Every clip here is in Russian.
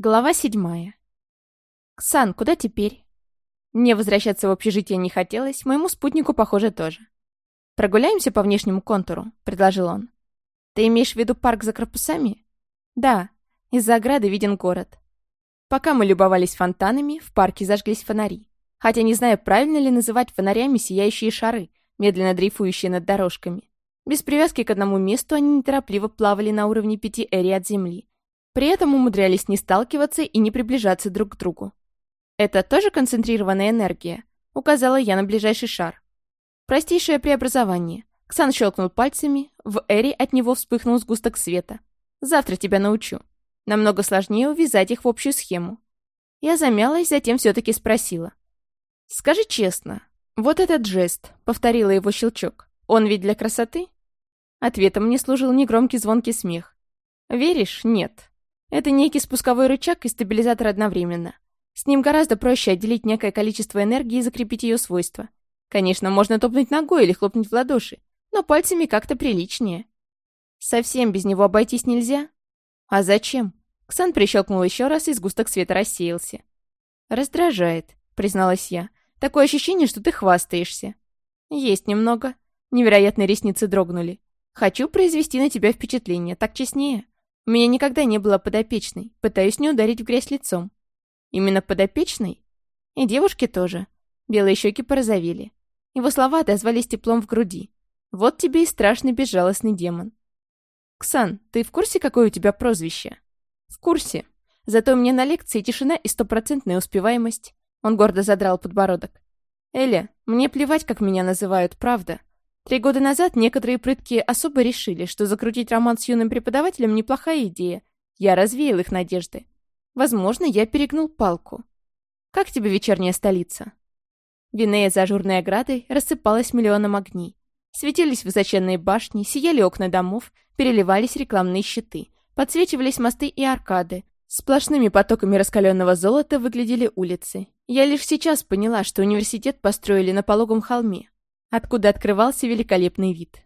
Глава седьмая. «Ксан, куда теперь?» Мне возвращаться в общежитие не хотелось, моему спутнику, похоже, тоже. «Прогуляемся по внешнему контуру», — предложил он. «Ты имеешь в виду парк за корпусами?» «Да, из-за ограды виден город». Пока мы любовались фонтанами, в парке зажглись фонари. Хотя не знаю, правильно ли называть фонарями сияющие шары, медленно дрейфующие над дорожками. Без привязки к одному месту они неторопливо плавали на уровне пяти эри от земли, при этом умудрялись не сталкиваться и не приближаться друг к другу. «Это тоже концентрированная энергия?» — указала я на ближайший шар. «Простейшее преобразование». Ксан щелкнул пальцами, в Эри от него вспыхнул сгусток света. «Завтра тебя научу. Намного сложнее увязать их в общую схему». Я замялась, затем все-таки спросила. «Скажи честно, вот этот жест», — повторила его щелчок, — «он ведь для красоты?» Ответом мне служил негромкий звонкий смех. «Веришь? Нет. Это некий спусковой рычаг и стабилизатор одновременно. С ним гораздо проще отделить некое количество энергии и закрепить ее свойства. Конечно, можно топнуть ногой или хлопнуть в ладоши, но пальцами как-то приличнее. Совсем без него обойтись нельзя? А зачем? Ксан прищелкнул еще раз, и сгусток света рассеялся. «Раздражает», — призналась я. «Такое ощущение, что ты хвастаешься». «Есть немного». Невероятные ресницы дрогнули. «Хочу произвести на тебя впечатление, так честнее». У меня никогда не было подопечной, пытаюсь не ударить в грязь лицом. Именно подопечной? И девушки тоже. Белые щеки порозовели. Его слова отозвались теплом в груди. Вот тебе и страшный безжалостный демон. «Ксан, ты в курсе, какое у тебя прозвище?» «В курсе. Зато у меня на лекции тишина и стопроцентная успеваемость». Он гордо задрал подбородок. «Эля, мне плевать, как меня называют, правда. Три года назад некоторые прытки особо решили, что закрутить роман с юным преподавателем неплохая идея. Я развеял их надежды. Возможно, я перегнул палку. Как тебе вечерняя столица? Винея за ажурной оградой рассыпалась миллионом огней. Светились высоченные башни, сияли окна домов, переливались рекламные щиты, подсвечивались мосты и аркады. Сплошными потоками раскаленного золота выглядели улицы. Я лишь сейчас поняла, что университет построили на пологом холме, откуда открывался великолепный вид.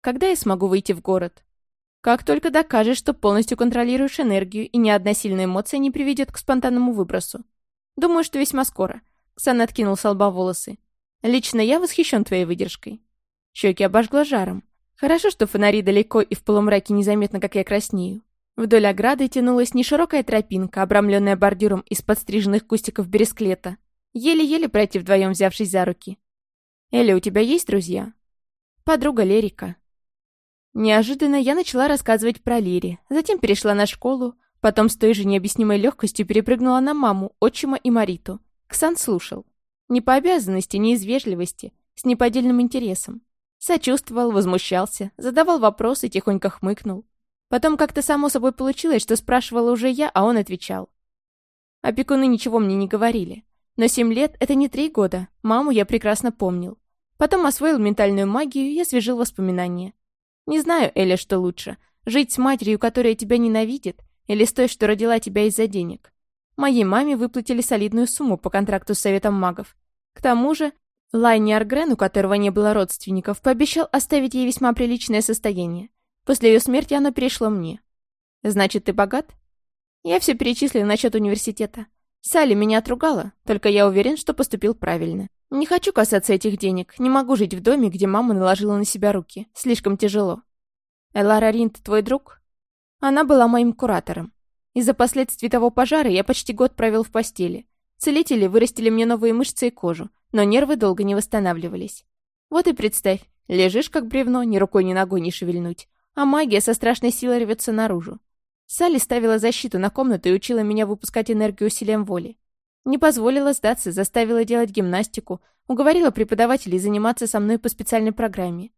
Когда я смогу выйти в город? Как только докажешь, что полностью контролируешь энергию, и ни одна сильная эмоция не приведет к спонтанному выбросу. Думаю, что весьма скоро. Ксан откинул с лба волосы. Лично я восхищен твоей выдержкой. Щеки обожгло жаром. Хорошо, что фонари далеко и в полумраке незаметно, как я краснею. Вдоль ограды тянулась неширокая тропинка, обрамленная бордюром из подстриженных кустиков бересклета. Еле-еле пройти вдвоем, взявшись за руки. «Эля, у тебя есть друзья?» «Подруга Лерика». Неожиданно я начала рассказывать про Лири, затем перешла на школу, потом с той же необъяснимой легкостью перепрыгнула на маму, отчима и Мариту. Ксан слушал. Не по обязанности, не из вежливости, с неподдельным интересом. Сочувствовал, возмущался, задавал вопросы, тихонько хмыкнул. Потом как-то само собой получилось, что спрашивала уже я, а он отвечал. Опекуны ничего мне не говорили. Но семь лет — это не три года. Маму я прекрасно помнил. Потом освоил ментальную магию и освежил воспоминания. Не знаю, Эля, что лучше. Жить с матерью, которая тебя ненавидит, или с той, что родила тебя из-за денег. Моей маме выплатили солидную сумму по контракту с Советом магов. К тому же, Лайни Аргрен, у которого не было родственников, пообещал оставить ей весьма приличное состояние. После ее смерти оно перешло мне. Значит, ты богат? Я все перечислил насчет университета. Салли меня отругала, только я уверен, что поступил правильно. Не хочу касаться этих денег, не могу жить в доме, где мама наложила на себя руки. Слишком тяжело. Элара Ринт твой друг? Она была моим куратором. Из-за последствий того пожара я почти год провел в постели. Целители вырастили мне новые мышцы и кожу, но нервы долго не восстанавливались. Вот и представь, лежишь как бревно, ни рукой, ни ногой не шевельнуть, а магия со страшной силой рвется наружу. Салли ставила защиту на комнату и учила меня выпускать энергию усилием воли. Не позволила сдаться, заставила делать гимнастику, уговорила преподавателей заниматься со мной по специальной программе.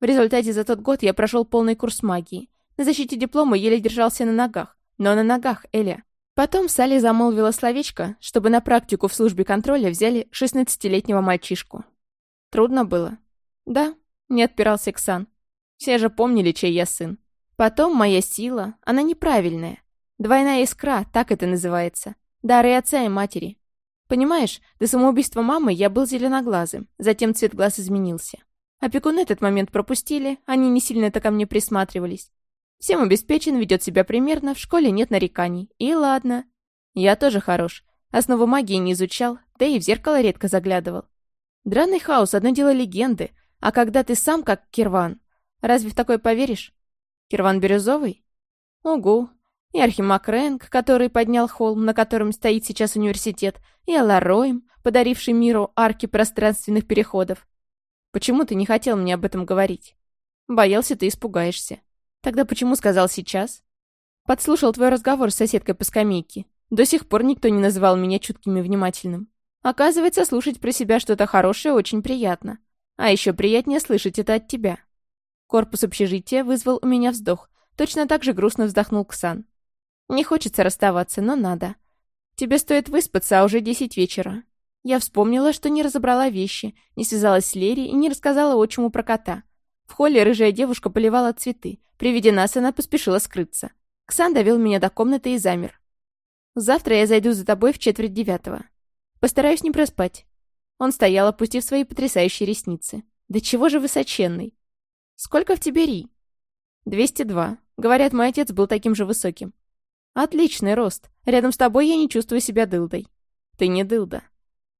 В результате за тот год я прошел полный курс магии. На защите диплома еле держался на ногах. Но на ногах, Эля. Потом Салли замолвила словечко, чтобы на практику в службе контроля взяли 16-летнего мальчишку. Трудно было? Да, не отпирался Ксан. Все же помнили, чей я сын. Потом моя сила, она неправильная. Двойная искра, так это называется. Дары отца и матери. Понимаешь, до самоубийства мамы я был зеленоглазым, затем цвет глаз изменился. Опекуны этот момент пропустили, они не сильно-то ко мне присматривались. Всем обеспечен, ведет себя примерно, в школе нет нареканий. И ладно. Я тоже хорош. Основу магии не изучал, да и в зеркало редко заглядывал. Драный хаос — одно дело легенды, а когда ты сам как Кирван, разве в такое поверишь? Кирван Бирюзовый? Угу. И Архимаг Рэнк, который поднял холм, на котором стоит сейчас университет, и Аларойм, подаривший миру арки пространственных переходов. Почему ты не хотел мне об этом говорить? Боялся, ты испугаешься. Тогда почему сказал сейчас? Подслушал твой разговор с соседкой по скамейке. До сих пор никто не называл меня чутким и внимательным. Оказывается, слушать про себя что-то хорошее очень приятно. А еще приятнее слышать это от тебя. Корпус общежития вызвал у меня вздох. Точно так же грустно вздохнул Ксан. Не хочется расставаться, но надо. Тебе стоит выспаться, а уже десять вечера. Я вспомнила, что не разобрала вещи, не связалась с Лери и не рассказала отчиму про кота. В холле рыжая девушка поливала цветы. При виде нас она поспешила скрыться. Ксан довел меня до комнаты и замер. «Завтра я зайду за тобой в четверть девятого. Постараюсь не проспать». Он стоял, опустив свои потрясающие ресницы. «Да чего же высоченный?» «Сколько в тебе Ри?» «202. два. Говорят, мой отец был таким же высоким». «Отличный рост. Рядом с тобой я не чувствую себя дылдой». «Ты не дылда».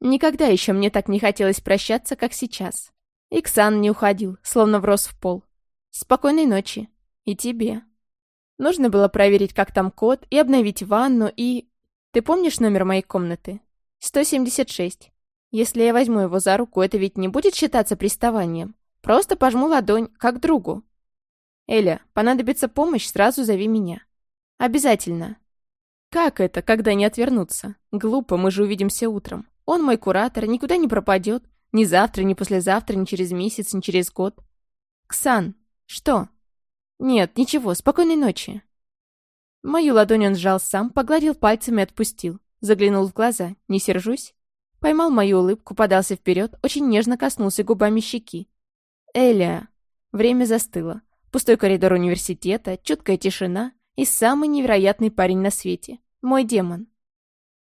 Никогда еще мне так не хотелось прощаться, как сейчас. Иксан не уходил, словно врос в пол. «Спокойной ночи. И тебе». Нужно было проверить, как там код, и обновить ванну, и... Ты помнишь номер моей комнаты? 176. Если я возьму его за руку, это ведь не будет считаться приставанием. Просто пожму ладонь, как другу. Эля, понадобится помощь, сразу зови меня. Обязательно. Как это, когда не отвернуться? Глупо, мы же увидимся утром. Он мой куратор, никуда не пропадет. Ни завтра, ни послезавтра, ни через месяц, ни через год. Ксан, что? Нет, ничего, спокойной ночи. Мою ладонь он сжал сам, погладил пальцами и отпустил. Заглянул в глаза. Не сержусь? Поймал мою улыбку, подался вперед, очень нежно коснулся губами щеки. Эля. Время застыло. Пустой коридор университета, чуткая тишина и самый невероятный парень на свете. Мой демон.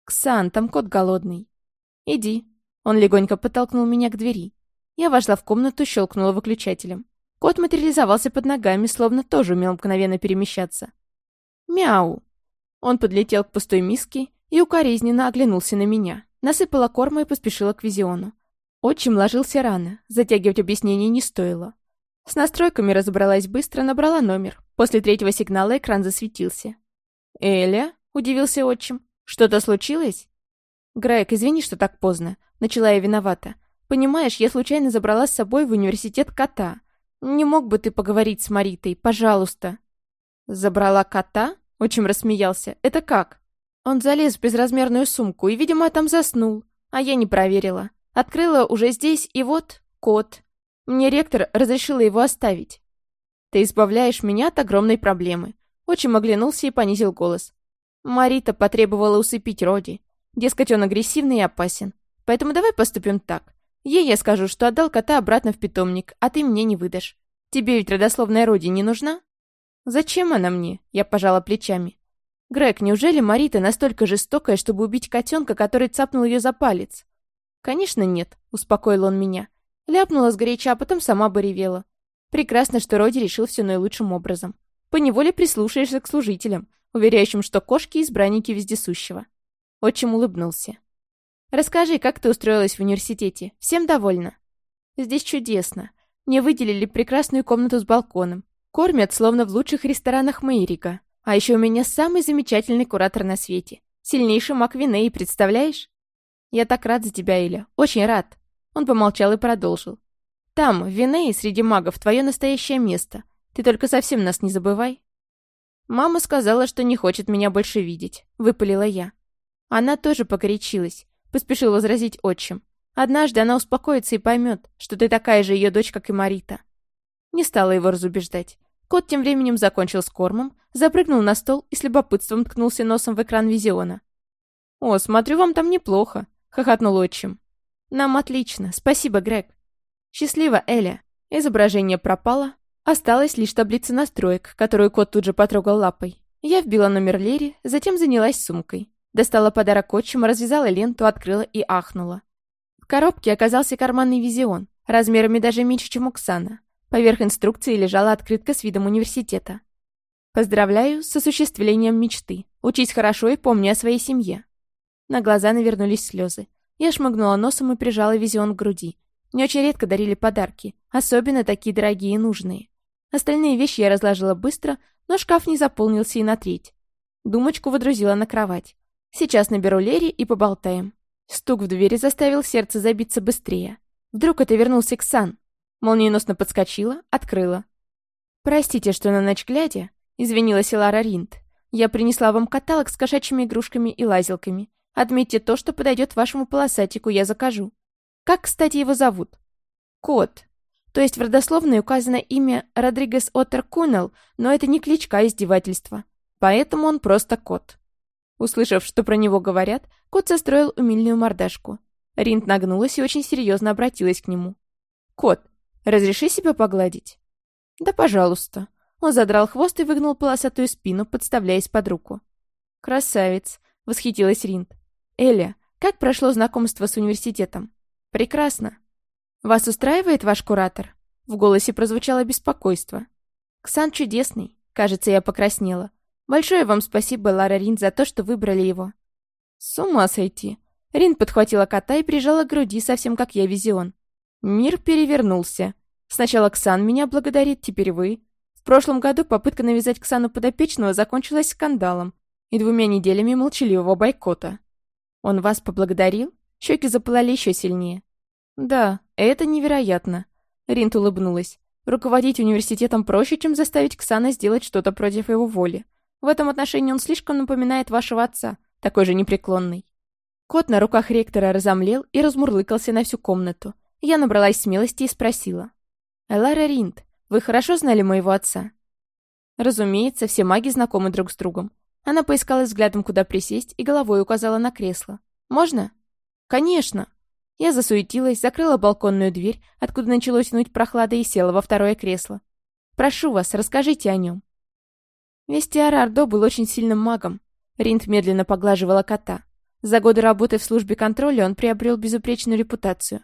«Ксан, там кот голодный». «Иди». Он легонько подтолкнул меня к двери. Я вошла в комнату, щелкнула выключателем. Кот материализовался под ногами, словно тоже умел мгновенно перемещаться. «Мяу!» Он подлетел к пустой миске и укоризненно оглянулся на меня. Насыпала корма и поспешила к визиону. Отчим ложился рано, затягивать объяснение не стоило. С настройками разобралась быстро, набрала номер. После третьего сигнала экран засветился. «Эля?» — удивился отчим. «Что-то случилось?» «Грег, извини, что так поздно. Начала я виновата. Понимаешь, я случайно забрала с собой в университет кота. Не мог бы ты поговорить с Маритой, пожалуйста?» «Забрала кота?» — очень рассмеялся. «Это как?» Он залез в безразмерную сумку и, видимо, там заснул. А я не проверила. Открыла уже здесь, и вот кот. Мне ректор разрешила его оставить. «Ты избавляешь меня от огромной проблемы». Отчим оглянулся и понизил голос. Марита потребовала усыпить Роди. Дескать, он агрессивный и опасен. Поэтому давай поступим так. Ей я скажу, что отдал кота обратно в питомник, а ты мне не выдашь. Тебе ведь родословная Роди не нужна? Зачем она мне? Я пожала плечами. Грег, неужели Марита настолько жестокая, чтобы убить котенка, который цапнул ее за палец? Конечно, нет, успокоил он меня. Ляпнула сгоряча, а потом сама бы ревела. Прекрасно, что Роди решил все наилучшим образом. Поневоле прислушаешься к служителям, уверяющим, что кошки — избранники вездесущего. Отчим улыбнулся. «Расскажи, как ты устроилась в университете? Всем довольна?» «Здесь чудесно. Мне выделили прекрасную комнату с балконом. Кормят, словно в лучших ресторанах Мейрика. А еще у меня самый замечательный куратор на свете. Сильнейший маг Виней, представляешь?» «Я так рад за тебя, Эля. Очень рад». Он помолчал и продолжил. «Там, в Винее, среди магов, твое настоящее место. Ты только совсем нас не забывай». «Мама сказала, что не хочет меня больше видеть», — выпалила я. Она тоже погорячилась, поспешил возразить отчим. Однажды она успокоится и поймет, что ты такая же ее дочь, как и Марита. Не стала его разубеждать. Кот тем временем закончил с кормом, запрыгнул на стол и с любопытством ткнулся носом в экран визиона. «О, смотрю, вам там неплохо», — хохотнул отчим. «Нам отлично. Спасибо, Грег». «Счастливо, Эля». Изображение пропало. Осталась лишь таблица настроек, которую кот тут же потрогал лапой. Я вбила номер Лери, затем занялась сумкой. Достала подарок отчима, развязала ленту, открыла и ахнула. В коробке оказался карманный визион, размерами даже меньше, чем у Ксана. Поверх инструкции лежала открытка с видом университета. Поздравляю с осуществлением мечты. Учись хорошо и помни о своей семье. На глаза навернулись слезы. Я шмыгнула носом и прижала визион к груди. Мне очень редко дарили подарки, особенно такие дорогие и нужные. Остальные вещи я разложила быстро, но шкаф не заполнился и на треть. Думочку водрузила на кровать. Сейчас наберу Лери и поболтаем. Стук в двери заставил сердце забиться быстрее. Вдруг это вернулся Ксан. Молниеносно подскочила, открыла. «Простите, что на ночь глядя», — извинилась Лара Ринд. «Я принесла вам каталог с кошачьими игрушками и лазилками. Отметьте то, что подойдет вашему полосатику, я закажу. Как, кстати, его зовут?» «Кот. То есть в родословной указано имя Родригес Оттер Кунел, но это не кличка, а издевательство. Поэтому он просто кот». Услышав, что про него говорят, кот состроил умильную мордашку. Ринд нагнулась и очень серьезно обратилась к нему. «Кот, разреши себя погладить?» «Да, пожалуйста». Он задрал хвост и выгнул полосатую спину, подставляясь под руку. «Красавец!» — восхитилась Ринд. «Эля, как прошло знакомство с университетом?» «Прекрасно. Вас устраивает ваш куратор?» В голосе прозвучало беспокойство. «Ксан чудесный. Кажется, я покраснела. Большое вам спасибо, Лара Ринд, за то, что выбрали его». «С ума сойти!» Рин подхватила кота и прижала к груди, совсем как я визион. Мир перевернулся. Сначала Ксан меня благодарит, теперь вы. В прошлом году попытка навязать Ксану подопечного закончилась скандалом и двумя неделями молчаливого бойкота. Он вас поблагодарил? Щеки запылали еще сильнее. Да, это невероятно. Ринт улыбнулась. Руководить университетом проще, чем заставить Ксана сделать что-то против его воли. В этом отношении он слишком напоминает вашего отца, такой же непреклонный. Кот на руках ректора разомлел и размурлыкался на всю комнату. Я набралась смелости и спросила. «Элара Ринд, вы хорошо знали моего отца?» Разумеется, все маги знакомы друг с другом. Она поискала взглядом, куда присесть, и головой указала на кресло. «Можно?» «Конечно!» Я засуетилась, закрыла балконную дверь, откуда началось тянуть прохлада, и села во второе кресло. «Прошу вас, расскажите о нем». Вестиар Ардо был очень сильным магом. Ринд медленно поглаживала кота. За годы работы в службе контроля он приобрел безупречную репутацию.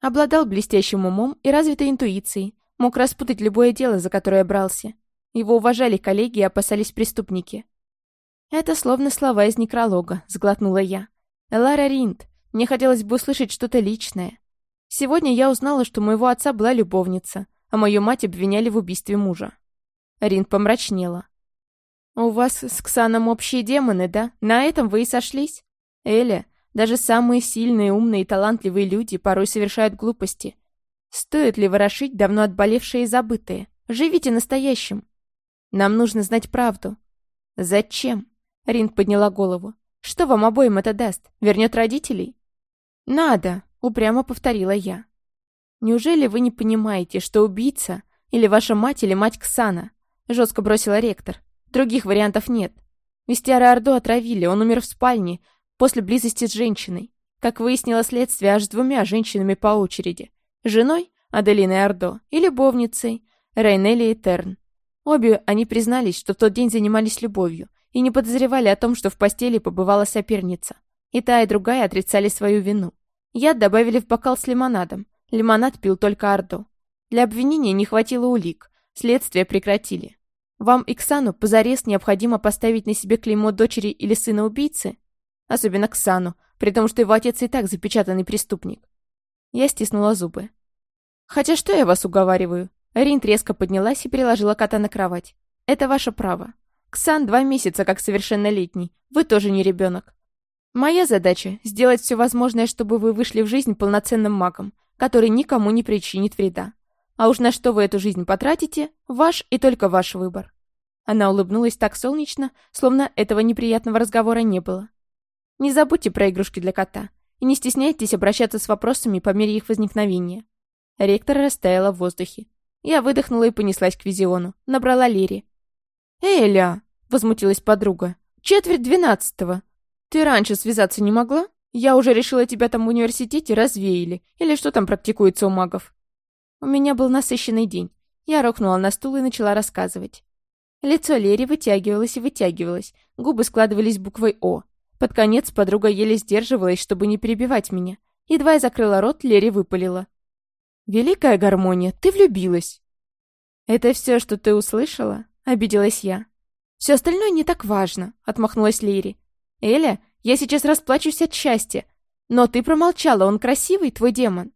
Обладал блестящим умом и развитой интуицией, мог распутать любое дело, за которое брался. Его уважали коллеги и опасались преступники. «Это словно слова из некролога», — сглотнула я. «Элара Ринд, мне хотелось бы услышать что-то личное. Сегодня я узнала, что у моего отца была любовница, а мою мать обвиняли в убийстве мужа». Ринд помрачнела. «У вас с Ксаном общие демоны, да? На этом вы и сошлись?» Эля, даже самые сильные, умные и талантливые люди порой совершают глупости. Стоит ли ворошить давно отболевшие и забытые? Живите настоящим. Нам нужно знать правду. Зачем? Ринд подняла голову. Что вам обоим это даст? Вернет родителей? Надо, упрямо повторила я. Неужели вы не понимаете, что убийца или ваша мать или мать Ксана? Жестко бросила ректор. Других вариантов нет. Вестиара Ордо отравили, он умер в спальне, после близости с женщиной. Как выяснило следствие, аж с двумя женщинами по очереди. Женой, Аделиной Ордо, и любовницей, Рейнелли Терн. Обе они признались, что в тот день занимались любовью, и не подозревали о том, что в постели побывала соперница. И та, и другая отрицали свою вину. Яд добавили в бокал с лимонадом. Лимонад пил только Ордо. Для обвинения не хватило улик. Следствие прекратили. Вам, Иксану, позарез необходимо поставить на себе клеймо дочери или сына убийцы? Особенно Ксану, при том, что его отец и так запечатанный преступник. Я стиснула зубы. «Хотя что я вас уговариваю?» Ринт резко поднялась и переложила кота на кровать. «Это ваше право. Ксан два месяца как совершеннолетний. Вы тоже не ребенок. Моя задача — сделать все возможное, чтобы вы вышли в жизнь полноценным магом, который никому не причинит вреда. А уж на что вы эту жизнь потратите — ваш и только ваш выбор». Она улыбнулась так солнечно, словно этого неприятного разговора не было. Не забудьте про игрушки для кота. И не стесняйтесь обращаться с вопросами по мере их возникновения. Ректор растаяла в воздухе. Я выдохнула и понеслась к визиону. Набрала Лири. «Эля!» — возмутилась подруга. «Четверть двенадцатого. Ты раньше связаться не могла? Я уже решила тебя там в университете развеяли. Или что там практикуется у магов?» У меня был насыщенный день. Я рухнула на стул и начала рассказывать. Лицо Лери вытягивалось и вытягивалось, губы складывались буквой «О». Под конец подруга еле сдерживалась, чтобы не перебивать меня. Едва я закрыла рот, Лери выпалила. «Великая гармония, ты влюбилась!» «Это все, что ты услышала?» — обиделась я. Все остальное не так важно», — отмахнулась Лири. «Эля, я сейчас расплачусь от счастья. Но ты промолчала, он красивый, твой демон?»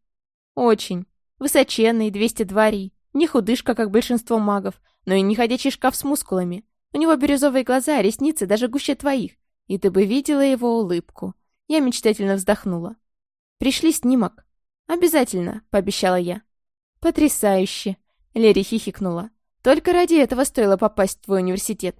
«Очень. Высоченный, 202 ри. Не худышка, как большинство магов, но и не ходячий шкаф с мускулами. У него бирюзовые глаза, ресницы даже гуще твоих. И ты бы видела его улыбку. Я мечтательно вздохнула. «Пришли снимок». «Обязательно», — пообещала я. «Потрясающе!» — Лери хихикнула. «Только ради этого стоило попасть в твой университет.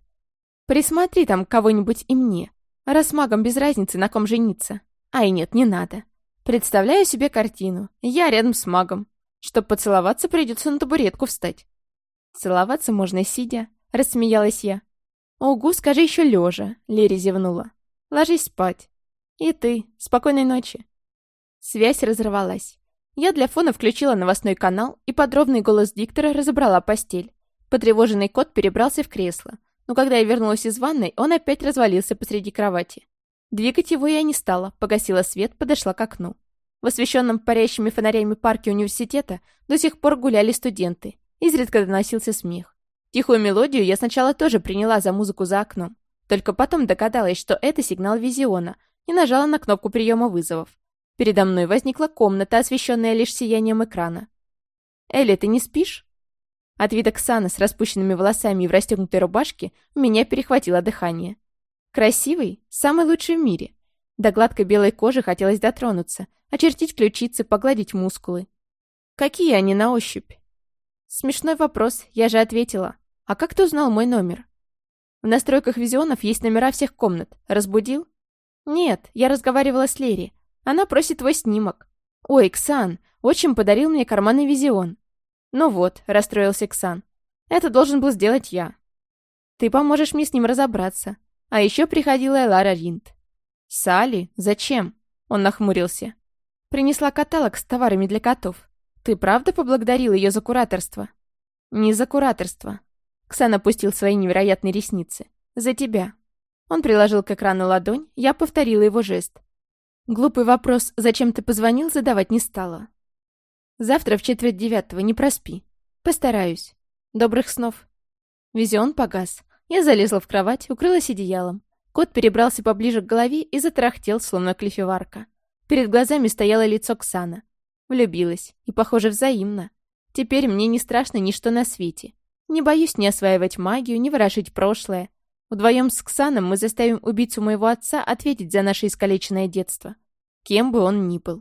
Присмотри там кого-нибудь и мне. Раз магам без разницы, на ком жениться. Ай, нет, не надо. Представляю себе картину. Я рядом с магом. Чтоб поцеловаться, придется на табуретку встать. Целоваться можно сидя, рассмеялась я. Угу, скажи еще лежа, Лери зевнула. Ложись спать. И ты. Спокойной ночи. Связь разорвалась. Я для фона включила новостной канал, и подробный голос диктора разобрала постель. Потревоженный кот перебрался в кресло, но когда я вернулась из ванной, он опять развалился посреди кровати. Двигать его я не стала, погасила свет, подошла к окну. В освещенном парящими фонарями парке университета до сих пор гуляли студенты. Изредка доносился смех. Тихую мелодию я сначала тоже приняла за музыку за окном. Только потом догадалась, что это сигнал визиона, и нажала на кнопку приема вызовов. Передо мной возникла комната, освещенная лишь сиянием экрана. «Элли, ты не спишь?» От вида Ксана с распущенными волосами и в расстегнутой рубашке меня перехватило дыхание. Красивый, самый лучший в мире. До гладкой белой кожи хотелось дотронуться, очертить ключицы, погладить мускулы. Какие они на ощупь? Смешной вопрос, я же ответила. А как ты узнал мой номер? В настройках визионов есть номера всех комнат. Разбудил? Нет, я разговаривала с Лери. Она просит твой снимок. Ой, Ксан, отчим подарил мне карманный визион. Ну вот, расстроился Ксан. Это должен был сделать я. Ты поможешь мне с ним разобраться. А еще приходила Элара Ринд. «Салли? Зачем?» Он нахмурился. «Принесла каталог с товарами для котов. Ты правда поблагодарил ее за кураторство?» «Не за кураторство». Ксан опустил свои невероятные ресницы. «За тебя». Он приложил к экрану ладонь, я повторила его жест. Глупый вопрос «Зачем ты позвонил?» задавать не стала. «Завтра в четверть девятого, не проспи. Постараюсь. Добрых снов». Визион погас. Я залезла в кровать, укрылась одеялом. Кот перебрался поближе к голове и затарахтел, словно клефеварка. Перед глазами стояло лицо Ксана. Влюбилась. И, похоже, взаимно. Теперь мне не страшно ничто на свете. Не боюсь ни осваивать магию, ни ворошить прошлое. Вдвоем с Ксаном мы заставим убийцу моего отца ответить за наше искалеченное детство. Кем бы он ни был.